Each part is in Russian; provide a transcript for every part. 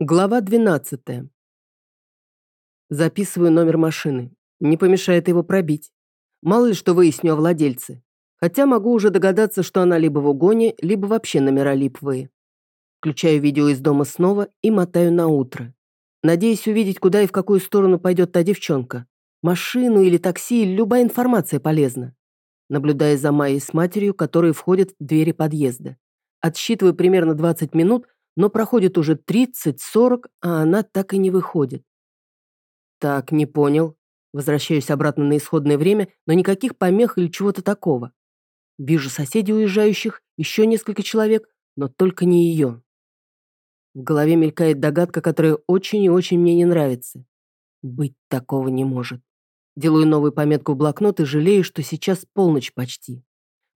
Глава 12. Записываю номер машины. Не помешает его пробить. Мало ли что выясню о владельце. Хотя могу уже догадаться, что она либо в угоне, либо вообще номера липовые. Включаю видео из дома снова и мотаю на утро. Надеюсь увидеть, куда и в какую сторону пойдет та девчонка. Машину или такси, любая информация полезна. Наблюдая за Майей с матерью, которые входят в двери подъезда. Отсчитываю примерно 20 минут – но проходит уже 30-40, а она так и не выходит. Так, не понял. Возвращаюсь обратно на исходное время, но никаких помех или чего-то такого. Вижу соседей уезжающих, еще несколько человек, но только не ее. В голове мелькает догадка, которая очень и очень мне не нравится. Быть такого не может. Делаю новую пометку в блокнот и жалею, что сейчас полночь почти.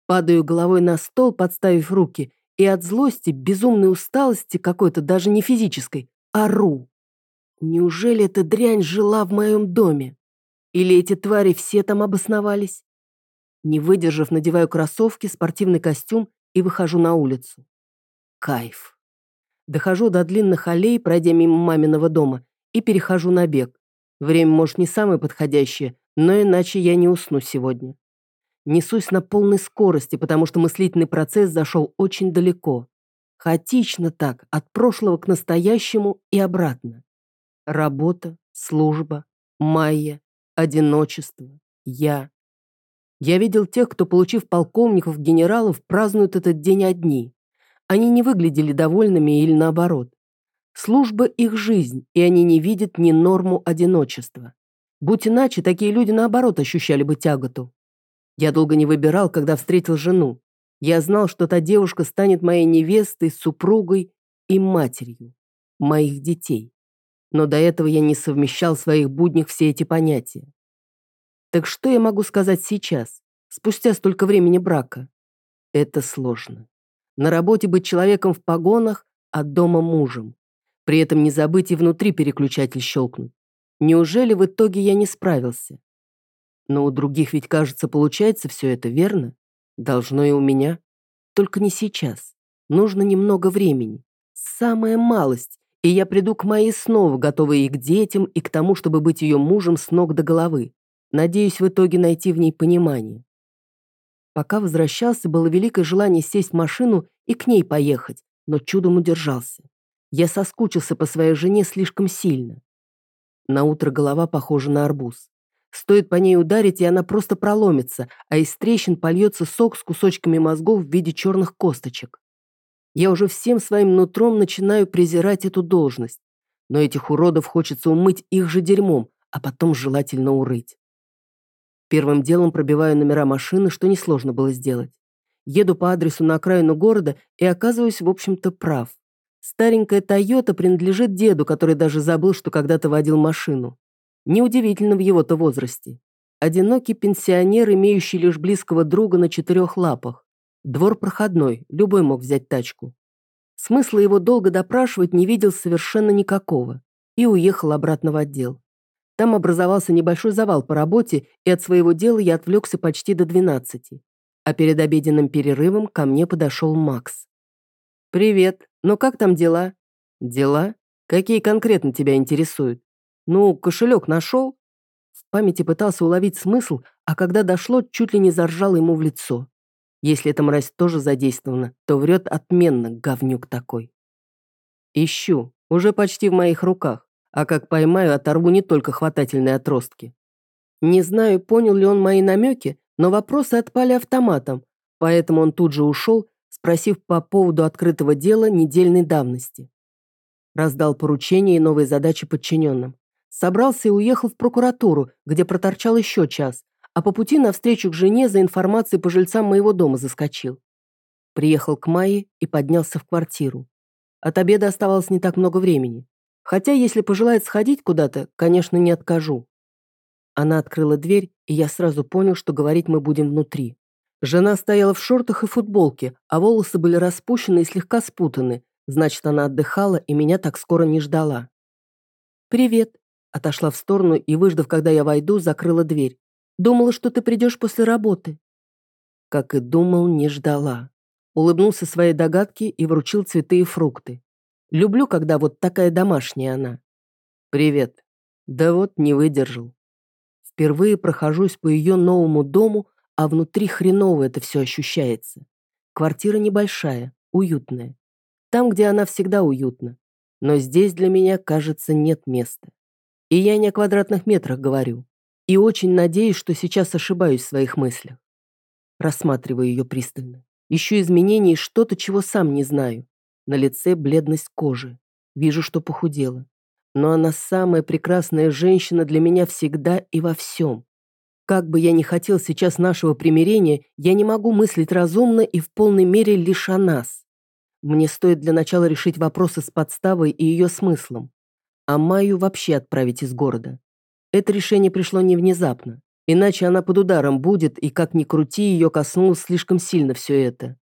Падаю головой на стол, подставив руки, и от злости, безумной усталости какой-то, даже не физической, ору. Неужели эта дрянь жила в моем доме? Или эти твари все там обосновались? Не выдержав, надеваю кроссовки, спортивный костюм и выхожу на улицу. Кайф. Дохожу до длинных аллей, пройдя мимо маминого дома, и перехожу на бег. Время, может, не самое подходящее, но иначе я не усну сегодня. Несусь на полной скорости, потому что мыслительный процесс зашел очень далеко. Хаотично так, от прошлого к настоящему и обратно. Работа, служба, майя, одиночество, я. Я видел тех, кто, получив полковников, генералов, празднуют этот день одни. Они не выглядели довольными или наоборот. Служба – их жизнь, и они не видят ни норму одиночества. Будь иначе, такие люди, наоборот, ощущали бы тяготу. Я долго не выбирал, когда встретил жену. Я знал, что та девушка станет моей невестой, супругой и матерью моих детей. Но до этого я не совмещал в своих буднях все эти понятия. Так что я могу сказать сейчас, спустя столько времени брака? Это сложно. На работе быть человеком в погонах, а дома мужем. При этом не забыть и внутри переключатель щелкнуть. Неужели в итоге я не справился? Но у других ведь, кажется, получается все это, верно? Должно и у меня. Только не сейчас. Нужно немного времени. Самая малость. И я приду к моей снова, готовая и к детям, и к тому, чтобы быть ее мужем с ног до головы. Надеюсь в итоге найти в ней понимание. Пока возвращался, было великое желание сесть в машину и к ней поехать, но чудом удержался. Я соскучился по своей жене слишком сильно. На утро голова похожа на арбуз. Стоит по ней ударить, и она просто проломится, а из трещин польется сок с кусочками мозгов в виде черных косточек. Я уже всем своим нутром начинаю презирать эту должность. Но этих уродов хочется умыть их же дерьмом, а потом желательно урыть. Первым делом пробиваю номера машины, что несложно было сделать. Еду по адресу на окраину города и оказываюсь, в общем-то, прав. Старенькая «Тойота» принадлежит деду, который даже забыл, что когда-то водил машину. Неудивительно в его-то возрасте. Одинокий пенсионер, имеющий лишь близкого друга на четырех лапах. Двор проходной, любой мог взять тачку. Смысла его долго допрашивать не видел совершенно никакого. И уехал обратно в отдел. Там образовался небольшой завал по работе, и от своего дела я отвлекся почти до 12. А перед обеденным перерывом ко мне подошел Макс. «Привет. Ну как там дела?» «Дела? Какие конкретно тебя интересуют?» «Ну, кошелек нашел?» В памяти пытался уловить смысл, а когда дошло, чуть ли не заржал ему в лицо. Если эта мразь тоже задействована, то врет отменно, говнюк такой. Ищу, уже почти в моих руках, а как поймаю, оторву не только хватательные отростки. Не знаю, понял ли он мои намеки, но вопросы отпали автоматом, поэтому он тут же ушел, спросив по поводу открытого дела недельной давности. Раздал поручения и новые задачи подчиненным. Собрался и уехал в прокуратуру, где проторчал еще час, а по пути навстречу к жене за информацией по жильцам моего дома заскочил. Приехал к Майе и поднялся в квартиру. От обеда оставалось не так много времени. Хотя, если пожелает сходить куда-то, конечно, не откажу. Она открыла дверь, и я сразу понял, что говорить мы будем внутри. Жена стояла в шортах и футболке, а волосы были распущены и слегка спутаны. Значит, она отдыхала и меня так скоро не ждала. «Привет», Отошла в сторону и, выждав, когда я войду, закрыла дверь. Думала, что ты придешь после работы. Как и думал, не ждала. Улыбнулся своей догадке и вручил цветы и фрукты. Люблю, когда вот такая домашняя она. Привет. Да вот, не выдержал. Впервые прохожусь по ее новому дому, а внутри хреново это все ощущается. Квартира небольшая, уютная. Там, где она всегда уютна. Но здесь для меня, кажется, нет места. И я не о квадратных метрах говорю. И очень надеюсь, что сейчас ошибаюсь в своих мыслях. Рассматриваю ее пристально. Ищу изменений что-то, чего сам не знаю. На лице бледность кожи. Вижу, что похудела. Но она самая прекрасная женщина для меня всегда и во всем. Как бы я ни хотел сейчас нашего примирения, я не могу мыслить разумно и в полной мере лишь о нас. Мне стоит для начала решить вопросы с подставой и ее смыслом. А Майю вообще отправить из города. Это решение пришло не внезапно. Иначе она под ударом будет, и как ни крути, ее коснулось слишком сильно все это.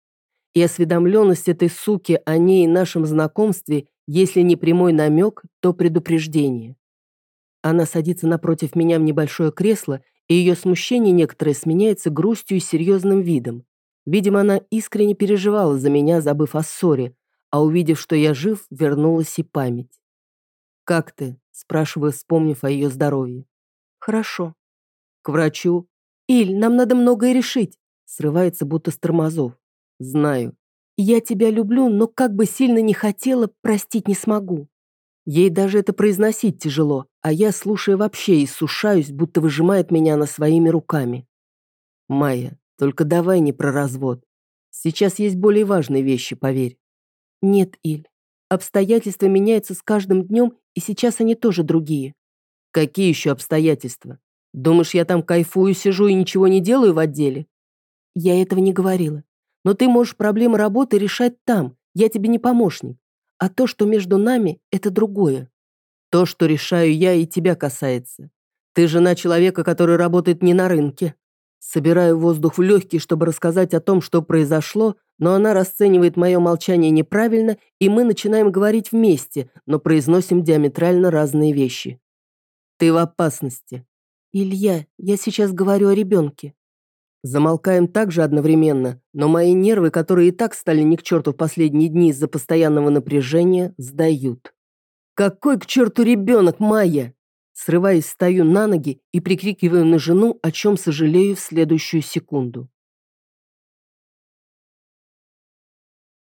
И осведомленность этой суки о ней и нашем знакомстве, если не прямой намек, то предупреждение. Она садится напротив меня в небольшое кресло, и ее смущение некоторое сменяется грустью и серьезным видом. Видимо, она искренне переживала за меня, забыв о ссоре, а увидев, что я жив, вернулась и память. «Как ты?» – спрашиваю, вспомнив о ее здоровье. «Хорошо». «К врачу?» «Иль, нам надо многое решить», – срывается будто с тормозов. «Знаю. Я тебя люблю, но как бы сильно не хотела, простить не смогу». Ей даже это произносить тяжело, а я, слушая вообще, иссушаюсь, будто выжимает меня она своими руками. «Майя, только давай не про развод. Сейчас есть более важные вещи, поверь». «Нет, Иль. Обстоятельства меняются с каждым днем, и сейчас они тоже другие. Какие еще обстоятельства? Думаешь, я там кайфую, сижу и ничего не делаю в отделе? Я этого не говорила. Но ты можешь проблемы работы решать там. Я тебе не помощник. А то, что между нами, это другое. То, что решаю я, и тебя касается. Ты жена человека, который работает не на рынке. Собираю воздух в легкий, чтобы рассказать о том, что произошло, но она расценивает мое молчание неправильно, и мы начинаем говорить вместе, но произносим диаметрально разные вещи. Ты в опасности. Илья, я сейчас говорю о ребенке. Замолкаем также одновременно, но мои нервы, которые и так стали ни к черту в последние дни из-за постоянного напряжения, сдают. «Какой к черту ребенок, Майя?» Срываясь, стою на ноги и прикрикиваю на жену, о чем сожалею в следующую секунду.